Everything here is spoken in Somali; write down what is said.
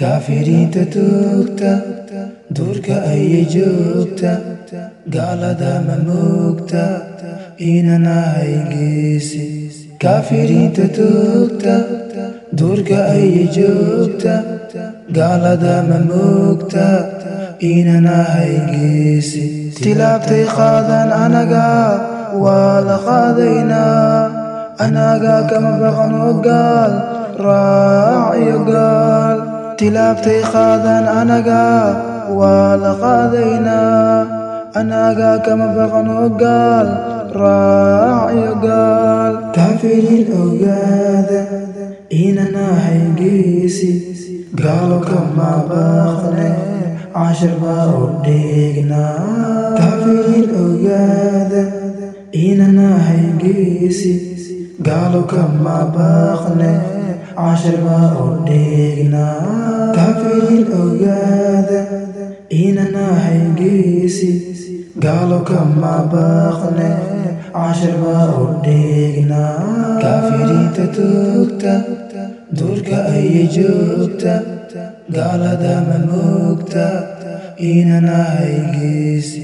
kaafiriinta toogta duurka ayay joogta gaalada ma moogta inan ahay geesi. Kaafiriinta toogta duurka ayay joogta gaalada ma moogta inan ahay geesi. Tilaabtay qaadan anaga waa la qaadaynaa anaga kama baqno gaal gaal tilaabtay qaadan anaga waa la qaadaynaa. Anaga kama baqno gaal raac iyo gaal. Kaafiriin ogaada inan ahay geesi. Gaalo kama baqne cashir baa u dhignaa kaafiriin ogaada inan ahay geesi. Gaalo kama baqne cashir baa u dhignaa kaafiriin ogaada inan ahay geesi gaalo kama baqne cashir baa u dhignaa kaafiriinta toogta duurka ayay joogta gaalada ma moogta inan geesi